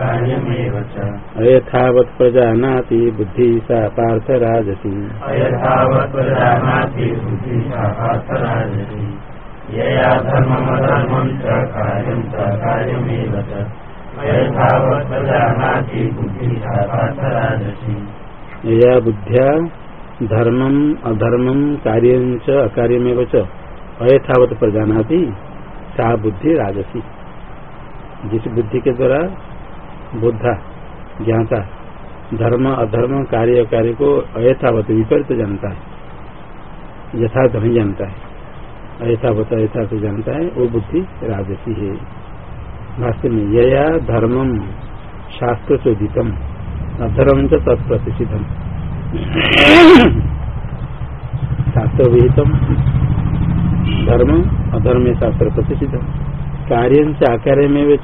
कार्यमेव प्रजानाति बुद्धि सा पार्थराजसी अयथावत् प्रजानाति बुद्धि सा यया धर्ममधर्मं च कार्यं च कार्यमेव च अयथावत् प्रजानाति बुद्धि सा यया बुद्ध्या धर्मम, अधर्मम कार्य च, अकार्यमेव च। अयथावत सा बुद्धि राजसी। जिस बुद्धि के द्वारा बुद्धा ज्ञाता, धर्म, अधर्म, कार्य कार्य को अयथावत विपरीत जानता है। यथार्थ नहीं जानता है। अयथावत, अयथार्थ जानता है, वो बुद्धि राजसी है। भाष्य में यया धर्मम शास्त्र चोदितम अधर्म च तत्प्रतिष्ठितम शास्त्र विहितम धर्म अधर्म शास्त्र प्रतिष्ठितम। कार्य आकार्य में वे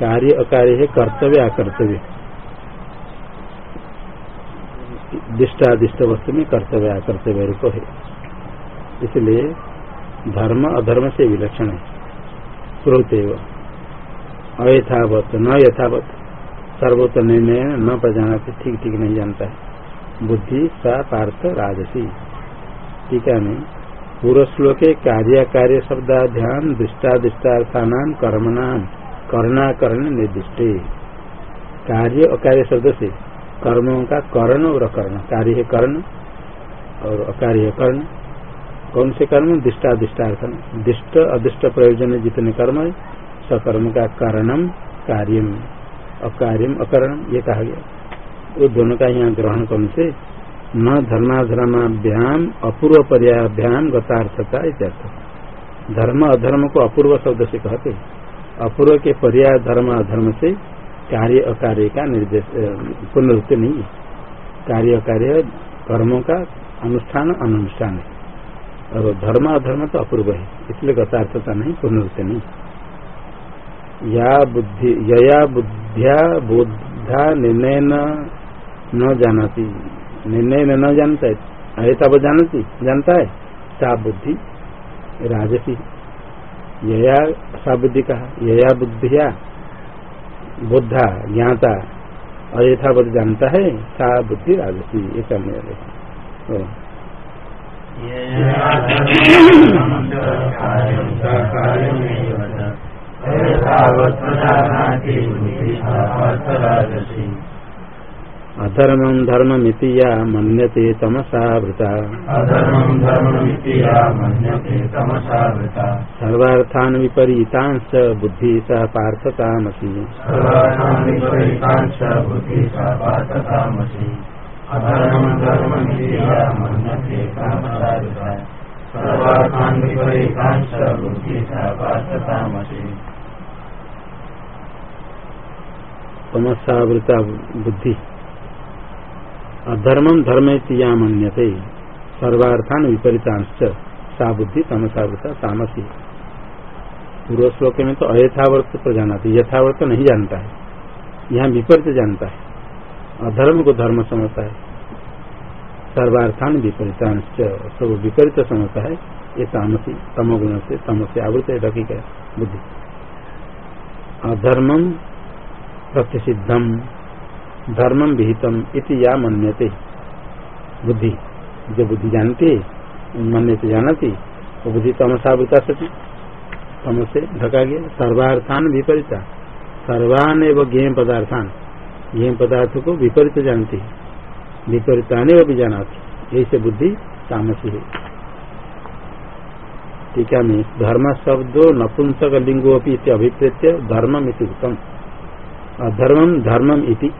कार्य अकार्य है कर्तव्य अकर्तव्य। दिष्टादिष्ट वस्तु में कर्तव्य अकर्तव्य रूप। है इसलिए धर्म अधर्म से विलक्षण है। श्रोतेव अयथावत न यथावत। सर्वोत्तर निर्णय न प्रजाना ठीक ठीक नहीं जानता है। बुद्धि सा पार्थ राजसी। टीका में पूर्व श्लोक कार्य कार्य शब्दाध्यान दृष्टादिष्टार्थान कर्मणाम कर्णाकरण निर्दिष्ट। कार्य अकार्य शब्द से कर्मों का कर्ण और अकर्ण। कार्य है कर्ण और अकार्य कर्ण। कौन से कर्म? दिष्टादिष्टार्थ दिष्ट, अदिष्ट प्रयोजन जितने कर्म है, सकर्म का कारणम, कार्यम। अकार्यम, अकरणम, ये कहा गया। वो दोनों का यहाँ ग्रहण करने से? न धर्माधर्माभ्याम अपूर्व पर्याभ्याम गतार्थता इत्यर्थ धर्म अधर्म को अपूर्व शब्द से कहते अपूर्व के पर्याय धर्म अधर्म से कार्य अकार्य का निर्देश पुनरुक्ति नहीं है। कार्य अकार्य कर्मों का अनुष्ठान अनुष्ठान है। और धर्म अधर्म तो अपूर्व है, इसलिए गतार्थता नहीं, पुनरुक्ति नहीं। या बुद्धि यया बुद्धिया बोधा निर्णय न जानती निर्णय न जानता है ऐसा वो जानती जानता है सा बुद्धि राजसी यया सा बुद्धि कहा यया बुद्धिया बुद्धा ज्ञाता अयथा बुद्ध जानता है सा बुद्धि राजसी ये करने वाले अधर्मम धर्ममिति या मन्यते तमसावृता अधर्मं धर्ममिति या मन्यते तमसावृता सर्वार्थान विपरीतांश बुद्धि सह पार्थतामसी। सर्वासां विपरीतांश बुद्धि सा पार्थतामसि। अधर्मं धर्ममिति या मन्यते तमसावृता सर्वासां विपरीतांश बुद्धि सा पार्थतामसि। तमसावृता बुद्धि। अधर्मम धर्म या मन्यते। सर्वार्थान विपरीतांश सा बुद्धि तमसावृता तामसी। पूर्व श्लोक में तो अयथावर्त को जाना था यथावर्त नहीं जानता है। यहाँ विपरीत जानता है। अधर्म को धर्म समझता है। सर्वार्थान विपरीतांश सब विपरीत समझता है। ये तामसी तमोगुण से तम से आवृत ढकी बुद्धि। अधर्मम प्रतिषिद्धम धर्मम विहितम इति या मन्यते। बुद्धि, जो बुद्धि जानती, मन्यते जानती, वो बुद्धि तमसावृता सती तम से ढका गया। सर्वार्थान विपरीता। सर्वान एवं गेम पदार्थान। गेम पदार्थ को विपरीत जानती। है विपरीतान भी जानाती। यही से बुद्धि तामसी है। टीका में धर्म, शब्दों नपुंसक लिंगोपी अभिप्रेत्य धर्मम इति उत्तम अधर्मम धर्मम इति।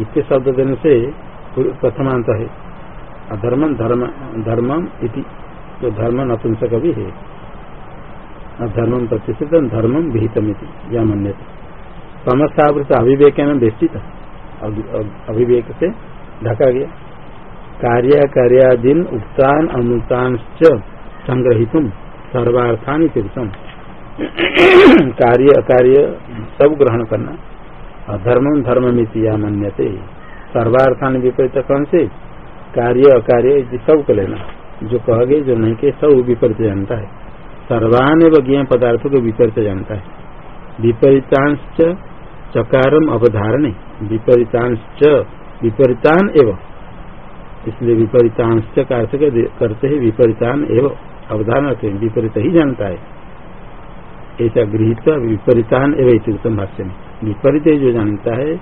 इत्य शब्द देने से प्रथमांत है। अधर्म धर्म धर्मम इति। तो धर्म नपुंसक भी है। अधर्मम प्रतिष्ठित धर्मम विहितम या मन्य समस्तावृत अभिवेक में बेस्थित अभिवेक से ढका गया। कार्य कार्यादीन उक्तान अनुक्तान संग्रहित सर्वार्थान तीर्थम कार्य अकार्य सब ग्रहण करना। अधर्म धर्ममिति या मन्यते। सर्वार्थान विपरीत कौन से कार्य, अकार्य सबको लेना। जो कह गए जो नहीं कहे सब विपरीत जानता है। सर्वान एवं ज्ञ पदार्थों को विपरीत जानता है। विपरीतांश चकारम अवधारणे। विपरीतांश विपरीतान एवं। इसलिए विपरीतांश करते हैं विपरीतान एवं अवधारण विपरीत ही जानता है। ऐसा गृहित विपरीतान एवं भाष्य में। विपरीत जो जानता है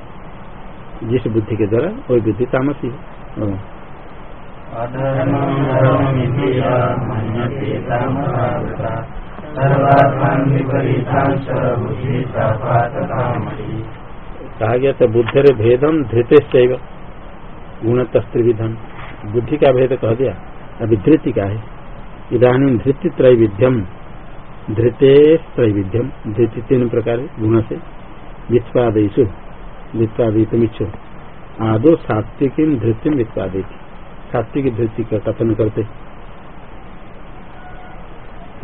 जिस बुद्धि के द्वारा वही बुद्धि तामसी है। कहा गया था बुद्धि भेदम धृत गुण त्रिविधम बुद्धि का भेद कह दिया अभी धृति का है। इधानी धृति त्रैविध्यम धृते त्रैविध्यम धृति तीन प्रकार गुण से। वित्पादित मिच्छो आदो सात्विक धृति वित्पादित सात्विक धृति का कथन करते।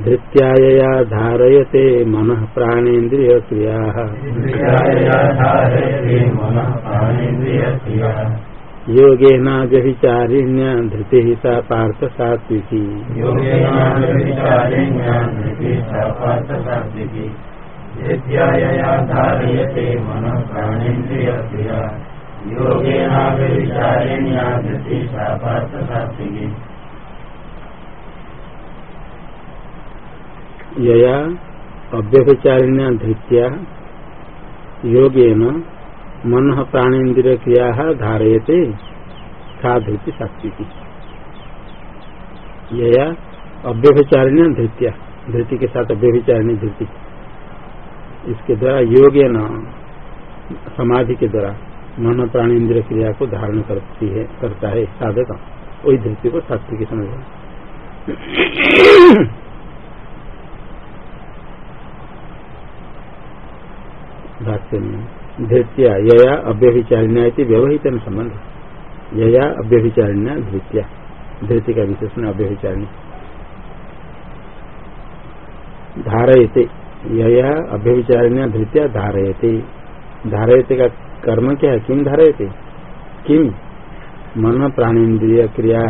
धृत्याया धारयते मन प्राणेन्द्रिय क्रिया योगेना व्यभिचारिण्य धृति सा पार्थ सात्विकी। धारयते मन प्राणेन्द्रिय क्रिया योगेना धृति सा पार्थ सात्विकी यया धृत्या, योगेन मन प्राणेन्द्रिय क्रिया धारयते, सा धृति सात्विकी। यया अव्यभिचारिण्य धृत्या, धृति के साथ अव्यभिचारिणी धृति। इसके द्वारा योगे न, समाधि के द्वारा मन प्राणेन्द्रिय क्रिया को धारण करती है, करता है, साधक। वही धृति को सात्विक समझ भाष्य में, धृत्या, यया, अव्यभिचारिण्या व्यवहित संबंध। यया, अव्यभिचारिण्या, धृत्या। धृति का विशेषण अव्यभिचारिणी। धारयते। यया अव्यभिचारिण्या धृत्या धारयते। धारयते का कर्म क्या है? किम धारयते? किम मन प्राणेन्द्रिय क्रिया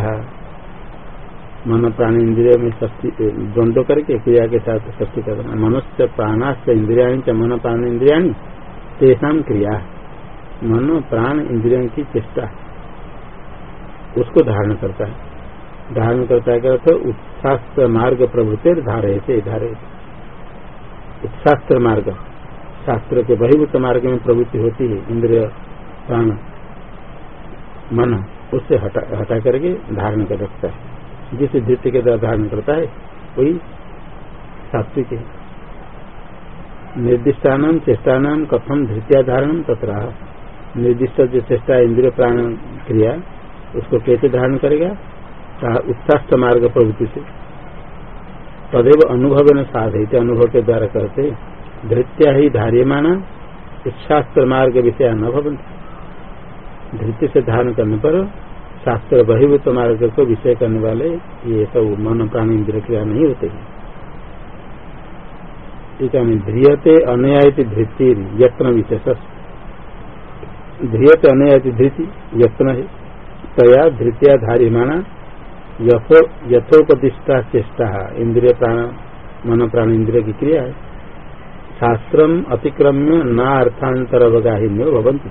मन प्राणेन्द्रिय में द्वंद्व करके क्रिया के साथ शक्ति करना मनुष्य प्राणास्त इंद्रिया च मन प्राणेन्द्रिया तेषा क्रिया। मन प्राण इंद्रियों की चेष्टा। उसको धारण करता है। धारण करता है उत्साह मार्ग प्रभुते धारे धारे उत्सास्त्र मार्ग शास्त्र के बहिभूत मार्ग में प्रवृत्ति होती है, इंद्रिय, प्राण, मन, उससे हटा हटा करके धारण कर रखता है। जिस धृत्य के द्वारा धारण करता है, वही सात्विक है। निर्दिष्टान चेष्टान कथम धृत्या धारण तथा निर्दिष्ट जो चेष्टा इंद्रिय प्राण क्रिया, उसको कैसे धारण करेगा? उत्साह मार्ग प्रवृत्ति से। तदेव अनुभव न साधित अनुभव के द्वारा करते। धृत्या ही धार्यमाना शास्त्र मार्ग विषय न भवन धृत्य से धारण करने पर शास्त्र बहिभूत मार्ग को विषय करने वाले ये सब मन प्राणी इंद्रिय क्रिया नहीं होते। ध्रियते अनयाति धृति यत्न विशेष ध्रियते अनयाति धृति यत्न है। तया धृतिया धारी माना यथोपदिष्टा चेष्टा। इंद्रिय प्राण, मन, प्राण, इंद्रिय की क्रिया है। शास्त्र अतिक्रम्य न अर्थांतर अवगाहिन्य भवंती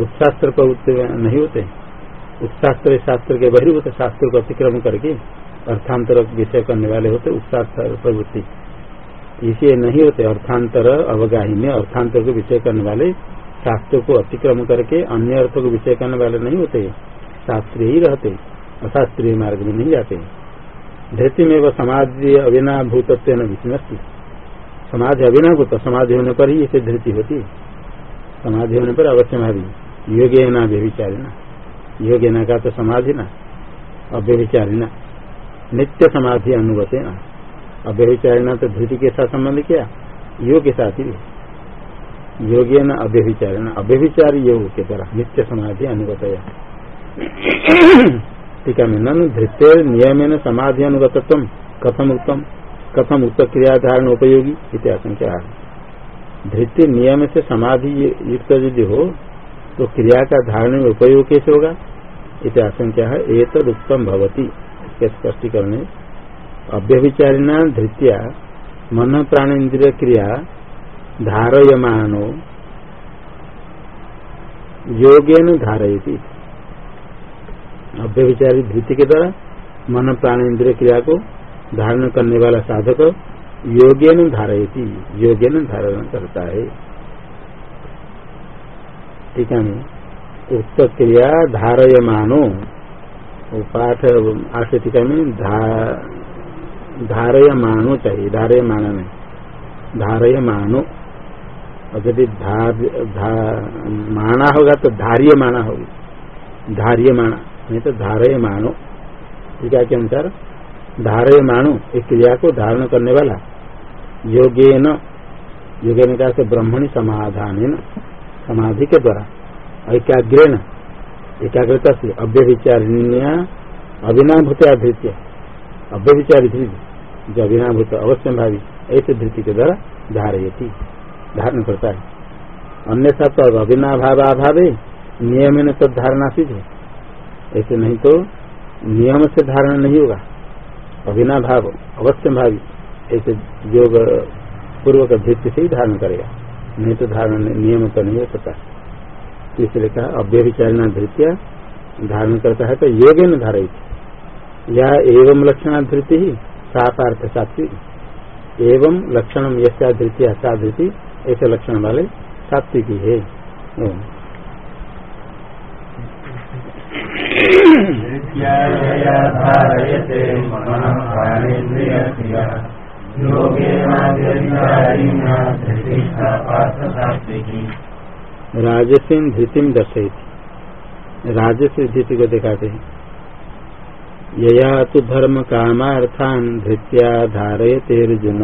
उत्शास्त्र प्रवृत्ति नहीं होते। उत्शास्त्र शास्त्र के बहिर्भूत शास्त्र को अतिक्रम करके अर्थांतर विषय करने वाले होते। उत्साह प्रवृत्ति। इसे नहीं होते। अर्थांतर अवगाही में अर्थांतर को विषय करने वाले शास्त्र को अतिक्रम करके अन्य अर्थ को विषय करने वाले नहीं होते। शास्त्र ही रहते। अशास्त्रीय मार्ग में नहीं जाते धृति में वह समाधि अविनाभूतत्व न विष्णस्ती। समाधि अविनाभूत, समाधि होने पर ही इसे धृति होती है। समाधि होने पर अवश्य भावी योगे न व्यभिचारिणा योगे न का तो समाधि ना अव्यभिचारिणा। नित्य समाधि अनुगते ना अव्यभिचारिणा तो धृति के साथ संबंध किया, योग के साथ ही। योगी न अव्यभिचारिणा, अव्यभिचार योग के द्वारा नित्य समाधि अनुगतया टीका में नन धृत्य नियम समाधि अनुगतत्व कथम उत्तम कथम उत्तर क्रियाधारण उपयोगी इतिहास क्या धृत्य नियम से समाधि युक्त यदि हो तो क्रिया का धारण में उपयोग कैसे होगा? इतिहास क्या है। एक उत्तम भवती। इसके स्पष्टीकरण, अव्यभिचारिणा धृत्या मन प्राणेन्द्रिय क्रिया धारयमानो योगेन धारयती। अव्यभिचारी धृति के द्वारा मन प्राणेन्द्रिय क्रिया को धारण करने वाला साधक योगेन धारयती। योगेन धारण करता है। ठीक है उक्त क्रिया धारय मानो पाठ टीका में धारय मानो चाहिए। धारय माना में। धारय मानो और यदि माना होगा तो धार्य माना होगी। धार्य माना नहीं तो धारय मानो। टीका के अनुसार? धारय मानो इस क्रिया को धारण करने वाला। योगे न योगे ने कहा ब्रह्मणी समाधान समाधि के द्वारा। ऐकाग्रेण एकाग्रता से अव्यभिचारिण्या अभिनाभूत धृत्य अव्यभिचारी धृति जो अभिनाभूत अवश्य भावी ऐसे धृति के द्वारा धारयती, धारण करता है। अन्यथा तो अभिनाभाव अभाव नियम तब धारणा सिद्ध है ऐसे नहीं तो नियम से धारण नहीं होगा। अभिनाभाव अवश्य भावी, ऐसे योग पूर्वक धृत्य से ही धारण करेगा। नहीं तो धारण नियम तो नहीं हो सकता। इसलिए कहा, अव्यभिचारिणा धृत्या, धारण करता है तो योग न धारित या एवं लक्षण धृति ही, सापार्थ सात्विक एवं लक्षण यशा धृतिया सा धृति ऐसे लक्षण वाले सात्विक ही। है राजसी धृतिम दर्शयती। राजस धृति को दिखाते हैं यया तो धर्म कामार्थान धृत्या धारय तेर्जुन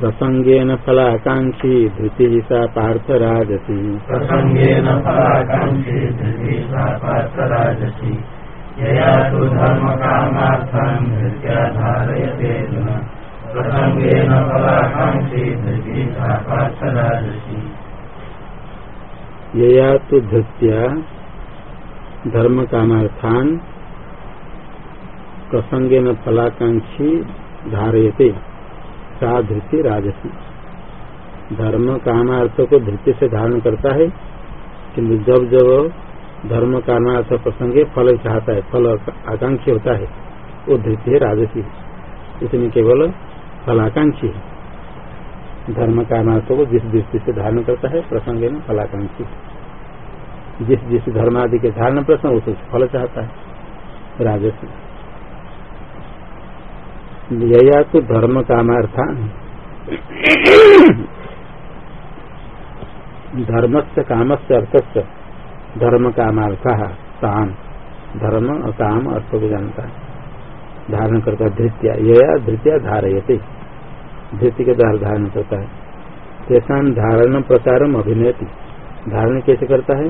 प्रसंगेन फलाकांक्षी धृति सा पार्थ राजसी प्रसंगेन फलाकांक्षी धृति सा पार्थ राजसी यया तो धर्म धृत्या धारय प्रसंगेन फलाकांक्षी धृति सा पार्थ राजसी यया तो धृत्या धर्म कामार्थान प्रसंगे न फलाकांक्षी धारयते। सा धृति राजसी। धर्म कामार्थ को धृति से धारण करता है किंतु जब जब धर्म कामार्थ प्रसंगे फल चाहता है, फल आकांक्षी होता है, वो धृति है राजसी। इसमें केवल फलाकांक्षी है। धर्म कामार्थ को जिस दृष्टि से धारण करता है, प्रसंग में फलाकांक्षी जिस जिस धर्म आदि के धारण प्रसंग, उसे फल चाहता है राजस्व यया तो धर्म कामार्था धर्म से काम से अर्थ से धर्म कामार्थ तान। धर्म और काम अर्थ को जानता है धारण करता धृत्या। यया धृत्या धारयते। धृति के द्वारा धारण करता है। तेसा धारण प्रकार अभिनयति धारण कैसे करता है?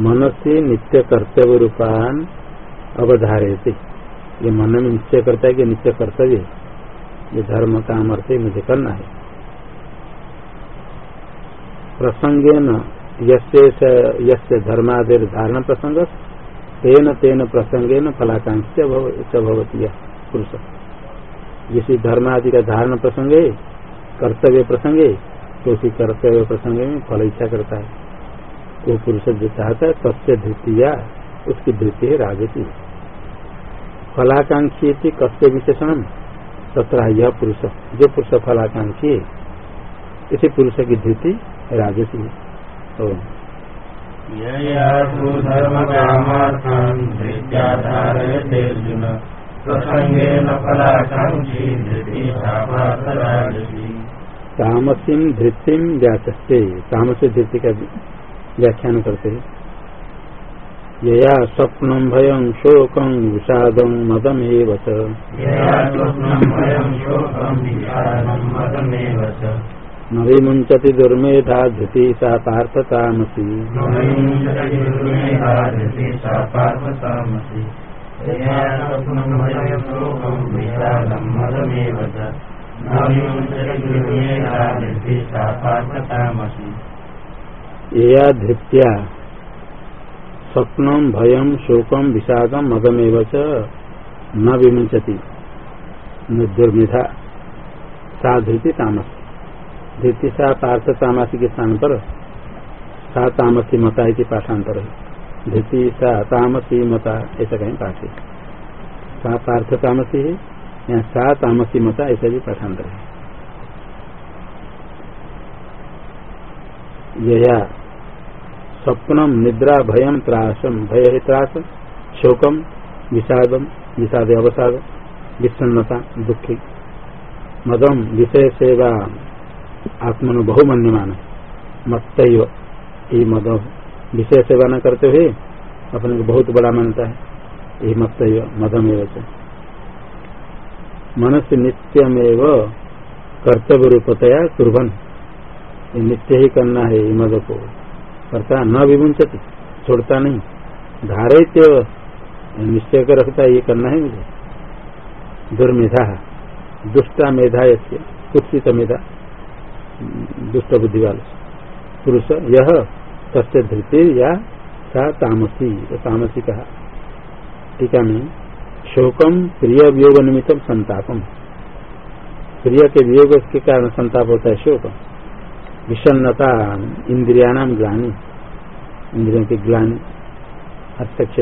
मन से नित्य कर्तव्य रूपान अवधारे ये मन में निश्चय करता है कि निश्चय कर्तव्य ये धर्म काम अर्थ मुझे करना है। प्रसंगे यसे धर्मादेर धारण प्रसंग, तेन तेन न फलाकांक्ष भवती पुरुष। जिस धर्म आदि का धारण प्रसंग है कर्तव्य प्रसंग है तो उसी कर्तव्य प्रसंग में फल इच्छा करता है। वो पुरुष जो चाहता है तथ्य धृतिया, उसकी धृति है राजती फलाकांक्षी कस्य विशेषण? तथा यह पुरुष जो पुरुष फलाकांक्षी इसी पुरुष की धृति राजसी धर्म धृतिम व्याचस्ते तामसी धृति का व्याख्यान करते हैं। यया स्वप्न भयं शोकं विषादं मदमेव च न विमुञ्चति दुर्मेधा धृति सा पार्थतामसी। या धृत्या स्वप्नम भयम, शोकम विषादम मदमेव न विमुंचती दुर्मिधा सा धृति तामस। धृति सा पार्थ तामसी के स्थान पर सा तामसी मता की पाठांतर है। धृति सा तामसी मता, ऐसा कहीं पाठ है। सा पार्थ तामसी है यहाँ सा तामसी मता, ऐसा भी पाठांतर है। यया स्वप्नम निद्रा भयम त्रासम। भय है त्रास, शोकम, विषादम, विषाद अवसाद विषन्नता दुखी। मदम विषय सेवा, आत्मन बहुमन्यमान। मत ये मद विषय सेवा न करते हुए अपने को बहुत बड़ा मानता है। ये मत मदम एवं मनुष्य नित्यमेव कर्तव्य रूपतया कुर्बन नित्य ही करना है मद को। करता न विमुंचती छोड़ता नहीं। धारित निश्चय कर रखता, ये करना है मुझे। दुर्मेधा, दुष्टा मेधा कुत्सित मेधा, दुष्ट बुद्धि वाले पुरुष यह सत्य धृति या सा तामसी तामसी कहा। टीका में, शोकम प्रिय वियोग निमित्त संतापम। प्रिय के वियोग के कारण संताप होता है शोक विषन्नता इंद्रियाणाम ग्लानी इंद्रियों की ग्लानी हस्तक्ष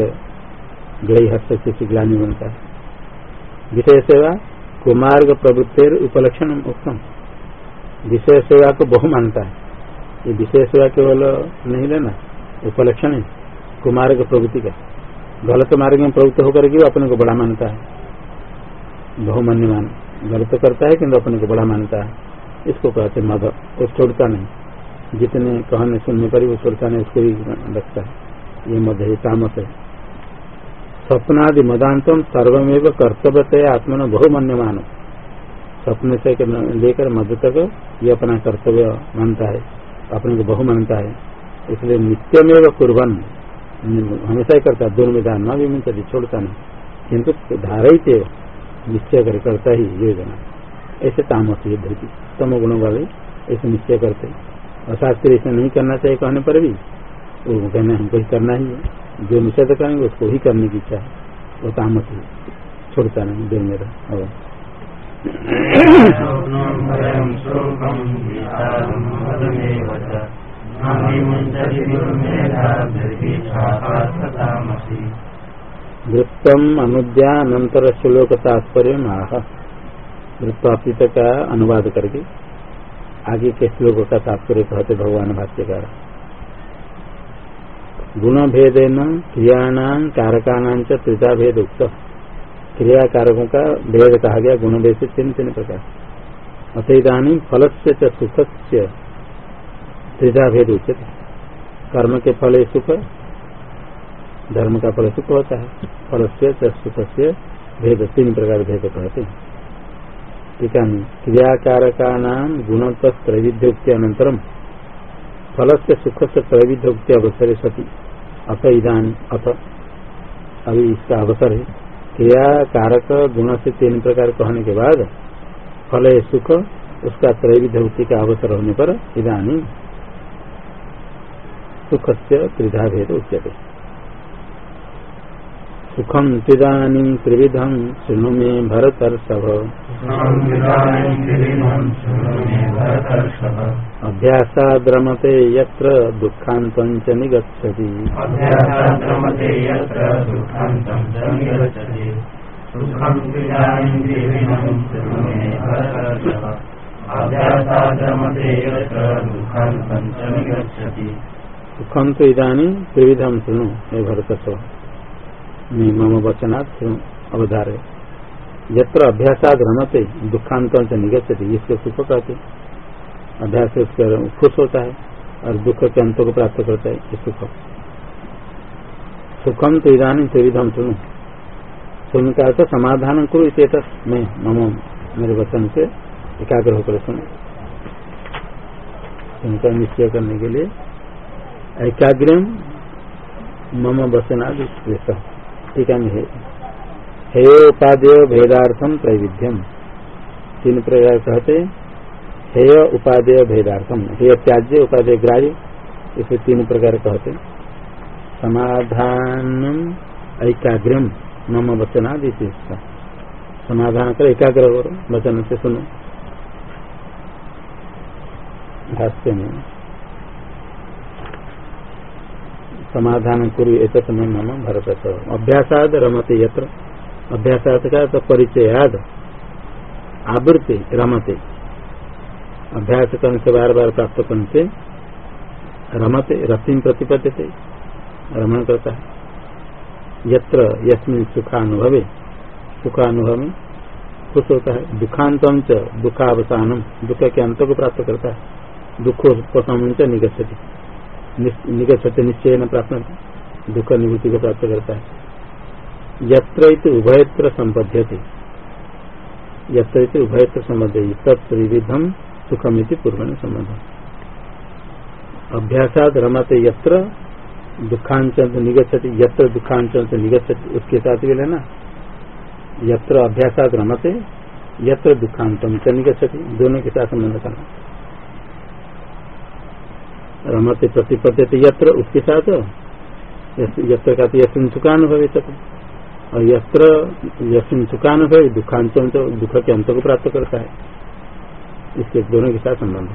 ग्रही हस्तक्ष की ग्लानी बनता है विषय सेवा कुमार्ग प्रवृत्तिर उपलक्षण उत्तम विषय सेवा को बहु मानता है ये विषय सेवा केवल नहीं लेना, उपलक्षण है कुमार्ग प्रवृत्ति का। गलत मार्ग में प्रवृत्त होकर के अपने को बड़ा मानता है। बहुमान्य मान गलत करता है किंतु अपने को बड़ा मानता है। इसको कहते मद वो छोड़ता नहीं। जितने कहने सुनने पर वो छोड़ता नहीं, उसको भी रखता है। ये मद है तामस है। स्वप्नादि मदांतम सर्वमेव कर्तव्य आत्मा बहुमन्य मानो स्वप्न से लेकर मद तक ये अपना कर्तव्य मानता है। अपने को बहु मानता है। इसलिए नित्यमेव कुर्बन हमेशा ही करता है। दुर्विधान न भी मिलता, छोड़ता नहीं। किंतु धारित निश्चय कर करता ही योजना ऐसे तामस ये धृति तम गुणों वाले ऐसे निश्चय करते और शास्त्री ऐसे नहीं करना चाहिए कहने पर भी। वो कहना हमको ही करना ही है। जो निषेध करेंगे उसको ही करने की इच्छा है। वो तामस ही। छोड़ता नहीं दे मेरा और वृत्तम अनुद्या अनंतर श्लोक तात्पर्य आह। वृत्तातीत का अनुवाद करके आगे के श्लोक का तात्पर्य कहते भगवान भाष्यकार। गुण भेदेन क्रियाणाम कारकानाम च त्रिता भेद उक्त। क्रिया कारकों का भेद कहा गया गुण भेद से तीन तीन प्रकार। अतदानी फल से सुख से त्रिधा भेद उचित कर्म के फल सुख, धर्म का फल सुख होता है। फल से सुख से भेद, तीन प्रकार भेद कहते हैं। टीका में क्रियाकारका नाम गुणत त्रैविध्योक्ति अनंतरम फल से सुख से त्रैविध्योक्ति अवसर सती। अथ इधान अथ अभी इसका अवसर है। क्रिया कारक गुण से तीन प्रकार कहने के बाद फल, सुख, उसका त्रैविध्योक्ति का अवसर होने पर इधानी सुख से त्रिधा भेद उच्यते। सुखम तिदानी त्रिविधम शुणु मे भरतर्षभ। अभ्यासाद्रमते यत्र दुःखान्तं च निगच्छति। सुखम तो इधानी त्रिविधम सुनो हे भरत मम वचनात् अवधार। यत्र अभ्यासाद रमते दुखांत से निगछते इसके सुख कहते अभ्यास खुश होता है और दुख के अंत को प्राप्त करता है सुख। सुखम तो इधानी त्रिविधम सुनो। सुन का तो समाधान करो इसे मैं मम मेरे वचन से एकाग्र होकर सुनो। उनका निश्चय करने के लिए एकाग्र मम वचनाद में है। हे उपादेय भेदार्थम त्रैविध्यम तीन प्रकार कहते हेय उपादेय भेदार्थम हेय त्याज्य, उपादेय ग्राह्य, इसे तीन प्रकार कहते समाधान ऐकाग्रम मम वचनादि समाधान कर एकाग्र करो, वचन से सुनो। भाष्य में समाधान करू एक मम भरत अभ्यासाद रमते यत्र। अभ्यासाद का तो परिचयाद। आवृत्ति रमते। अभ्यास करने से बार बार प्राप्त करने से रमते, रति प्रतिपद्यते। रमण करता है। यत्र यस्मिन सुखानुभवे। सुखानुभव में खुश होता है। दुखांतम च दुखावसानम दुख के अंत को प्राप्त करता है। दुखोपम च निगछति। निगछति निश्चय न प्राप्त दुख निवृत्ति को प्राप्त करता है। यत्र उभयत्र संपद्यते यत्र उभयत्र संबद्ध तत्विधम सुखमिति पूर्व में संबंध अभ्यासाद रमते यत्र दुखांचन निगछति यत्र दुखांचन निगछति उसके साथ भी लेना यत्र अभ्यासाद रमते, यत्र दुखांतम च निगछति दोनों के साथ संबंध करना। रमते प्रतिपद्यते यत्र, उसके साथ। यत्र का यशिन सुखानुभव तक और यत्र यशिन सुखानुभव दुखांतम दुख के अंत को प्राप्त करता है। इसके दोनों के साथ संबंध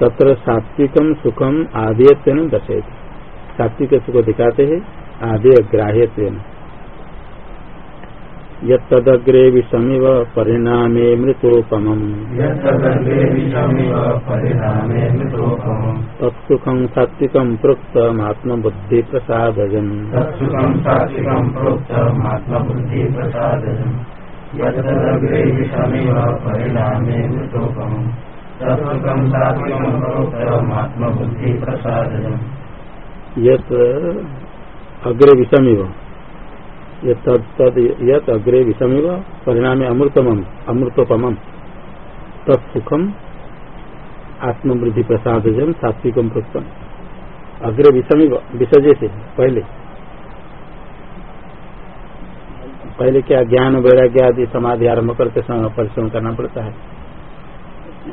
तत्र सात्विकम सुखम आदेयत्व दर्शेत सात्विक सुख दिखाते हैं आदेय ग्राह्य यदग्रे विषमिव परिणामे मृतोपम तत्सुखं सात्विक प्रोक्तमात्मबुद्धिप्रसादजम् यदग्रे विषमिव परिणामे मृतोपमम्। तत्सुखं सात्विकं अग्रे विषमिव। यद अग्रे परिणाम अमृतम अमृतोपम तत्सुखम आत्मवृद्धि प्रसाद जन सात्विकम प्रोक्तम अग्रे विषमिव विसर्जे से पहले। पहले क्या ज्ञान, वैराग्य आदि समाधि आरंभ करते समय परिश्रम करना पड़ता है।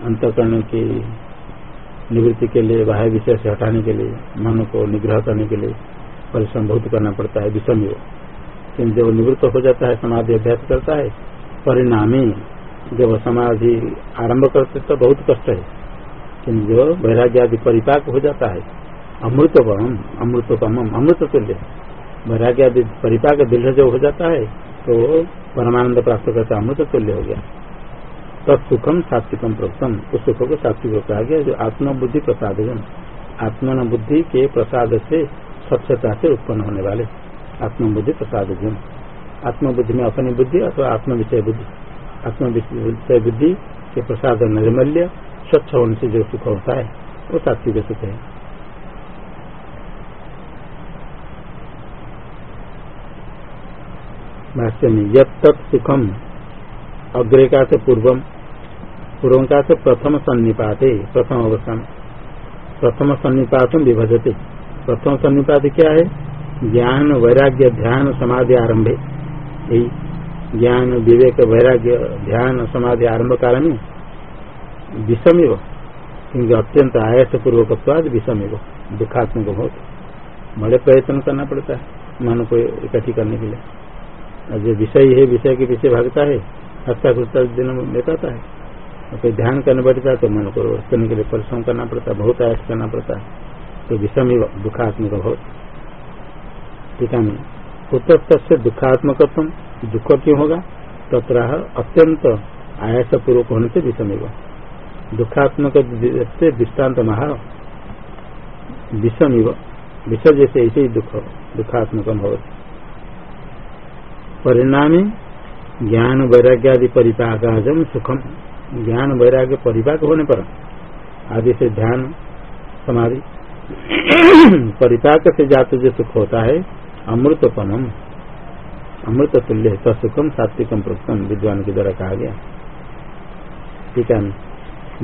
अंतकरण की निवृत्ति के लिए, बाह्य विषय से हटाने के लिए, मन को निग्रह करने के लिए परिश्रम बहुत करना पड़ता है विषम किन्तु जब निवृत्त हो जाता है, समाधि अभ्यास करता है, परिणामी जब समाधि आरंभ करते तो बहुत कष्ट है। किन्तु जो वैराग्य आदि परिपाक हो जाता है अमृतोपम अमृतोपम अमृत तुल्य वैराग्य आदि परिपाक दृढ़ जब हो जाता है तो परमानंद प्राप्त करता अमृत तुल्य हो गया। तत्सुखम सात्विकम प्रोक्तम उस सुख को सात्विक कहा गया जो आत्मबुद्धि प्रसाद आत्मन बुद्धि के प्रसाद से स्वच्छता से उत्पन्न होने वाले आत्मबुद्धि प्रसाद आत्मबुद्धि में अपनी बुद्धि अथवा आत्म विषय बुद्धि। आत्म विषय बुद्धि के प्रसाद निर्मल्य, स्वच्छ होने से जो सुख होता है, वो सात्विक सुख है। भाष्य में यद सुखम अग्रे का से पूर्वम पूर्व का से प्रथम सन्निपात, प्रथम अवस्था प्रथम सन्निपात विभजते। प्रथम सन्निपात क्या है? ज्ञान, वैराग्य, ध्यान, समाधि, आरंभ। यही ज्ञान, विवेक, वैराग्य, ध्यान, समाधि, आरंभ काल में विषम क्योंकि अत्यंत आयस पूर्वक विषम दुखात्मक बहुत। बड़े प्रयत्न करना पड़ता है, मन को इकट्ठी करने के लिए। जो विषय है, विषय के पीछे भागता है हस्ता खुस्ता दिन लेता है। और कोई ध्यान करने बैठता है तो मन को करने के लिए परिश्रम करना पड़ता है, बहुत आयस करना पड़ता है। तो विषम ही दुखात्मक बहुत टीका में कुतस्त से दुखात्मक दुख क्यों होगा? तथा अत्यंत आयास पूर्वक होने से विषम दुखात्मक से दृष्टांत महा विषम विष जैसे ऐसे ही दुख, दुखात्मक परिणामी ज्ञान वैराग्यादि परिपाकाजम सुखम। ज्ञान वैराग्य परिपाक होने पर आदि से ध्यान, समाधि, परिपाक से जाते जो सुख होता है अमृतपनम अमृत तुल्य तत्सुखम सात्विकम प्रोक्तम, विद्वान के द्वारा कहा गया। ठीक है।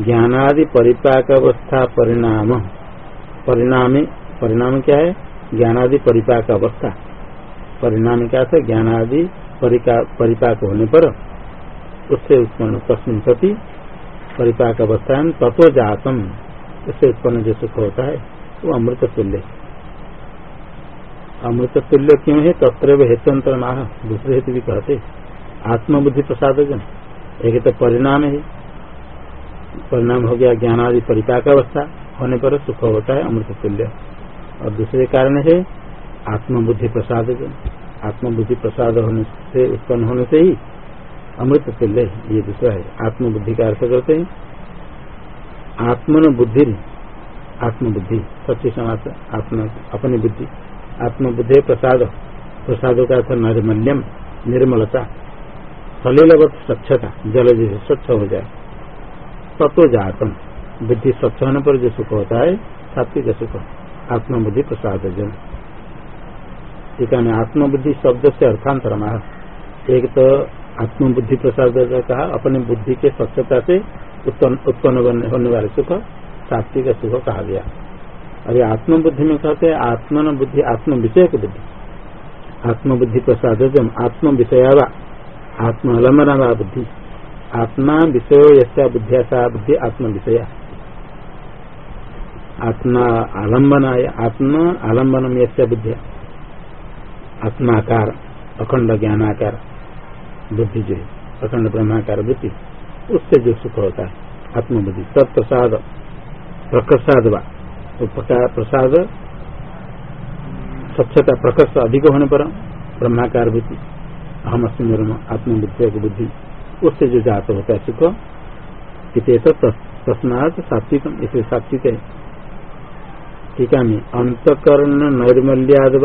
ज्ञानादि परिपाक अवस्था परिणाम। परिणाम परिणाम क्या है? ज्ञानादि परिपाक अवस्था परिणाम क्या था? ज्ञान आदि परिपाक होने पर उससे उत्पन्न तस्मिन सती, परिपाक अवस्था तत्व जातम उससे उत्पन्न जो सुख होता है, वो अमृत तुल्य। अमृत तुल्य क्यों है? तत्र हेतुअंतर माह दूसरे हेतु भी कहते आत्मबुद्धि प्रसाद एक तो परिणाम है। परिणाम हो गया ज्ञान आदि परिपाक अवस्था। होने पर सुख होता है अमृत तुल्य। और दूसरे कारण है, आत्मबुद्धि प्रसाद आत्मबुद्धि प्रसाद होने से उत्पन्न होने से ही अमृत तुल्य ये दूसरा है। आत्मबुद्धि का अर्थ करते हैं। आत्मन बुद्धि आत्मबुद्धि, सच्ची समाज आत्मा, अपनी बुद्धि। आत्मबुद्धि प्रसाद प्रसाद का अर्थ नैर्मल्यम, निर्मलता सलीलवत स्वच्छता, जल जैसे स्वच्छ हो जाए। तत्व जातम बुद्धि स्वच्छ होने पर जो सुख होता है, सात्विक सुख। आत्मबुद्धि प्रसाद जन। टीका में आत्मबुद्धि शब्द से अर्थांतर एक तो आत्मबुद्धि प्रसाद कहा, अपने बुद्धि के स्वच्छता से उत्पन्न होने वाले सुख, सात्विक सुख कहा गया। अरे आत्मबुद्धि में कहते हैं, आत्मन बुद्धि आत्म विषय की बुद्धि। आत्मबुद्धि प्रसाद आत्म विषयावा आत्म अलमना बुद्धि। आत्मा विषय यशा बुद्धिया बुद्धि आत्म विषय आत्मा आलम्बना आत्म आलम्बनम यशा बुद्धिया। आत्माकार, अखंड ज्ञानाकार बुद्धि जो है, अखंड ब्रह्माकार बुद्धि, उससे जो सुख होता है, आत्मबुद्धि, तत्प्रसाद प्रकर्षाद व प्रसाद, स्वच्छता, प्रकर्ष अधिक होने पर ब्रह्माकार बुद्धि हम अस्म आत्मबुद्धि बुद्धि, उससे जो जात होता है सुख, इत तस्मात सात्विक इसलिए सात्विक। है टीका में अंतकरण नैर्मल्याद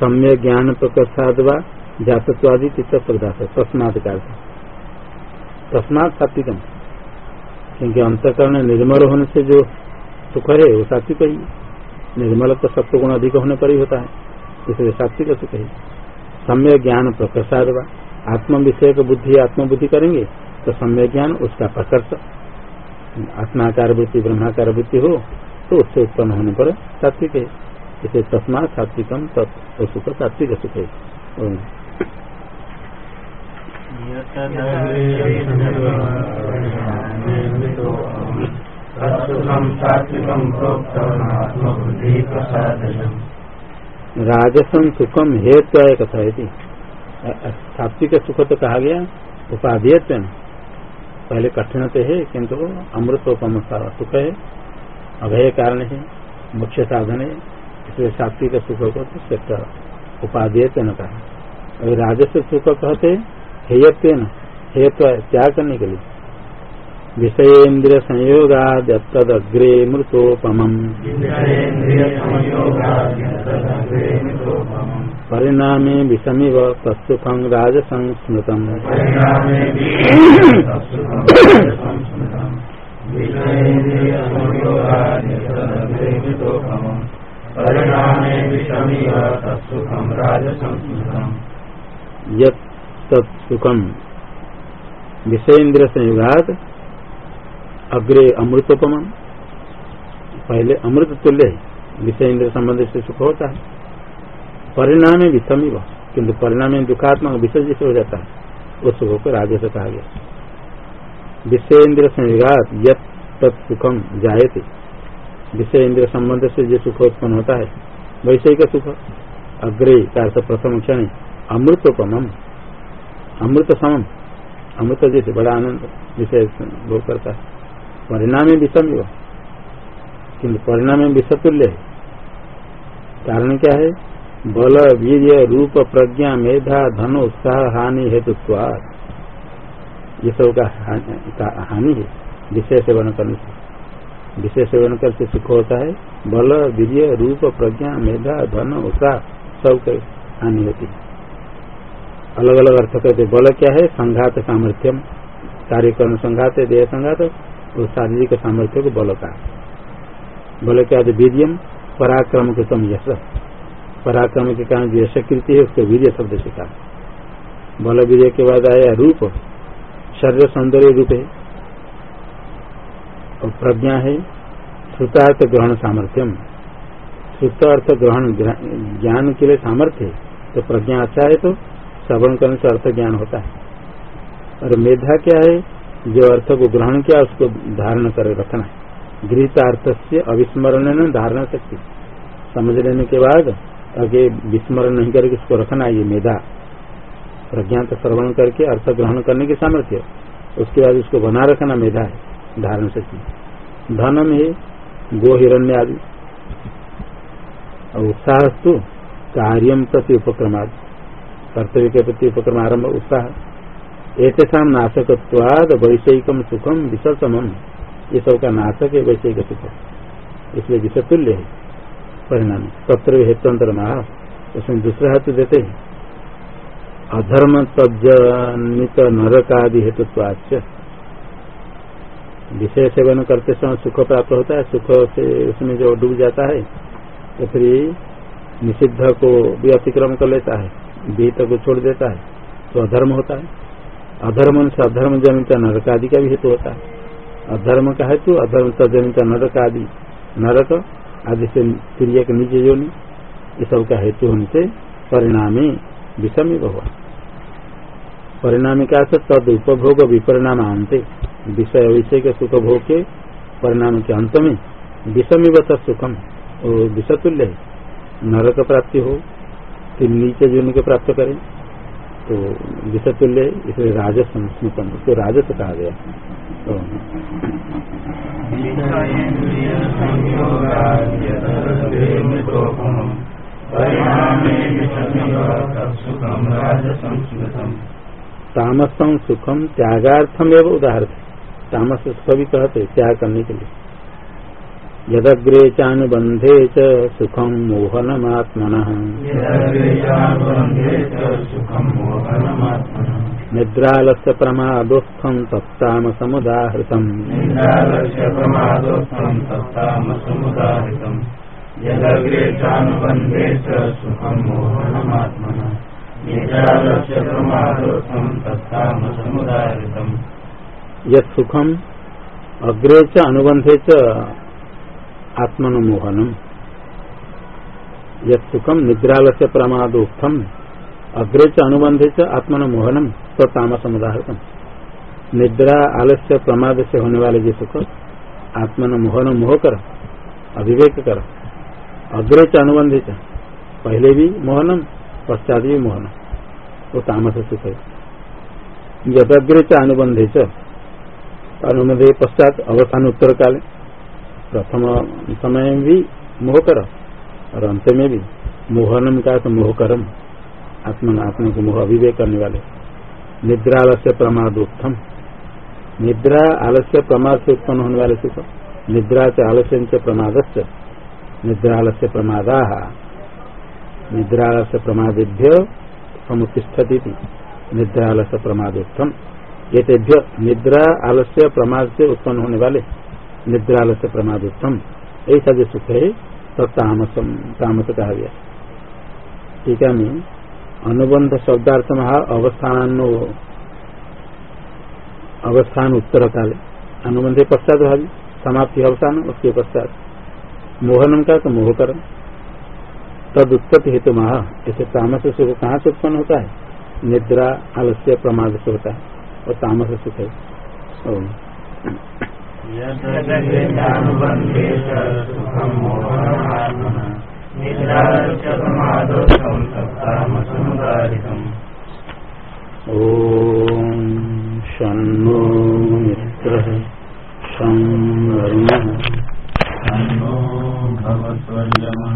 सम्य ज्ञान प्रकर्षाद जातत्वादि चित्त प्रदास तस्मात का तस्मात सात्विकम। क्योंकि अंतकरण निर्मल होने से जो सुख है, वो सात्विक ही। निर्मल तो सत्व गुण अधिक होने पर ही होता है। इसलिए सात्विक सुख है। सम्य ज्ञान प्रसाद आत्म विषय को बुद्धि, आत्मबुद्धि करेंगे तो सम्य ज्ञान उसका प्रकर्ष। आत्माकार वृत्ति ब्रह्माकार वृत्ति हो तो उससे उत्पन्न होने पर सात्विक है। इसे तस्मा सात्विकम सुख सात्विक सुख है राजसम सुखम हेतु कथा है सात्विक सुख तो कहा गया उपाधेय पहले कठिन तो है किंतु अमृतोपम सुख है अभय कारण है मुख्य साधन है। इसलिए सात्विक सुख को तो श्रेष्ठ उपाधेय कहा। राजस्व सुख कहते हेयत्व हेयत्व त्याग करने के लिए। विषयेन्द्रिय संयोगादग्रे मृतोपम परिणामे विषमिव तत्सुखं राजसंस्मृतम्। यत्सुखम विषयेन्द्र संयुगात अग्रे अमृतोपम पहले अमृत तुल्य विषय इंद्र संबंध से सुख होता है। परिणाम विषम किन्तु परिणाम दुखात्मक विषय जैसे हो जाता है। उस सुख को राजस्व कहा गया। विषय इंद्र संयुगात यत तत्सुखम जायते। विषय इंद्र संबंध से जो सुख उत्पन्न होता है, वैसे का सुख। अग्रे का प्रथम क्षण अमृतोपम अमृत समम। अमृत जैसे बड़ा आनंद विषय भोग करता है। परिणाम विषम युवा किन्तु परिणाम विषतुल्य है। कारण क्या है? बल वीर रूप, प्रज्ञा, मेधा, धन, उत्साह, हानि, हेतु ये सब का हानि है। विषय सेवन करने से। विषय सेवन करके सुख होता है। बल, वीर्य, रूप, प्रज्ञा, मेधा, धन, उत्साह सब हानि होती है। अलग अलग अर्थ कहते बल क्या है? संघात सामर्थ्यम। कार्यक्रम संघात देह संघात, और शारीरिक सामर्थ्य को बल का बल क्या है? वीरियम, पराक्रम के कम यश। पराक्रम के कारण जो यश कृति है, उसको वीर्य शब्द से कहा। बल वीर्य के बाद आया रूप। शरीर सौंदर्य रूप है। और प्रज्ञा है श्रुतार्थ ग्रहण सामर्थ्यम श्रुत अर्थ ग्रहण ज्ञान के लिए सामर्थ्य तो प्रज्ञा अच्छा है तो श्रवण करने से अर्थ ज्ञान होता है। और मेधा क्या है, जो अर्थ को ग्रहण किया, उसको धारण कर रखना है। गृहित अर्थ से अविस्मरण धारण शक्ति। समझ लेने के बाद आगे विस्मरण नहीं करके उसको रखना ये मेधा। प्रज्ञा तो श्रवण करके अर्थ ग्रहण करने की सामर्थ्य उसके बाद उसको बना रखना मेधा है। धारण शक्ति धन में गो हिरण्य आदि। और उत्साह तो कार्यम प्रति उपक्रमाद कर्तव्य के प्रति उपक्रम आरंभ, उत्साह। ऐसा नाशकवाद वैषयिकम सुखम विसतम ये सब का नाशक है, वैषयिक सुख। इसलिए विषतुल्य है, परिणाम। तत्र हेतुअंतर महा। उसमें दूसरा हेतु देते हैं। अधर्म तजनित नरकादि हेतुत्वाच विषय सेवन करते समय सुख प्राप्त होता है, सुख से उसमें जो डूब जाता है तो फिर निषिद्ध को भी अतिक्रम कर लेता है विहित को छोड़ देता है तो अधर्म होता है। अधर्म से अधर्म जनित नरक आदि का भी हेतु होता है। अधर्म का हेतु, अधर्म जनित नरक आदि। नरक आदि से प्रिय के निज योनि, ये सब का हेतु होने से परिणामी विषम हुआ परिणामी का तद उपभोग विपरिणाम आनते विषय विषय के सुख भोग के परिणाम के अंत में विषम सुखम विषतुल्य है। नरक प्राप्ति हो, फिर नीचे जोनि को प्राप्त करें तो विषतुल्य इसलिए राजस संस्मृतम उसको राजस कहा गया। तो तामसम सुखम त्यागार्थम एवं उदाहरण। तामस सुख भी कहते त्याग करने के लिए। यदग्रे चानुबंधे च सुखम प्रमादोत्थम समुदाहृतम यदग्रे चानुबंधे च सुखम मोहनमात्मन। निद्रालस्य प्रमादोत्थम तत्ताम समुदाहृतम यद सुखम अग्रे च अनुबंधे च आत्मन मोहनम युखम निद्राल से प्रमादोत्थम, अग्रे च अनुबंधे च आत्मन मोहनम तो उदाहरण निद्रा आलस्य प्रमाद से होने वाले जो सुख आत्मन मोहन मोह कर अभिवेक कर अग्रे च अनुबंधे पहले भी मोहनम, पश्चात भी मोहनम, वो तामस सुख है। यदग्रे च अनुबंधे अनुबंधे पश्चात अवसान उत्तर काले प्रथम समय में भी मोह कर और अंत में भी मोहनम का तो मोहकरम आत्मा आत्मा को मोह अभिवेक करने वाले। निद्रा आलस्य प्रमाद उत्तम निद्रा आलस्य प्रमाद से उत्पन्न होने वाले सुख निद्रा से आलस्य से प्रमाद निद्रा आलस्य प्रमादा। निद्रा आलस्य प्रमादेभ्य समुतिष्ठती निद्रा आलस्य प्रमाद ये निद्रा आलस्य प्रमाद से उत्पन्न होने वाले। निद्राल से प्रमाद उत्तम ऐसा जो सुख है तामस कहा गया है मैं अनुबंध शब्दार्थ महा अवस्थान अवस्थान उत्तर काल अनुबंध पश्चात भावी। समाप्ति अवसान, उसके पश्चात। मोहनम का तो मोहकरम। तद उत्पत्ति हेतु महा ऐसे तामस सुख कहाँ से उत्पन्न होता है? निद्रा आलस्य प्रमाद से होता है। और तामस सुख है मोहनमात्मनः निद्राचमादोषं सत्तामसमुदारितम् ॐ शं वरुणः शन्नो भवत्वर्यमः।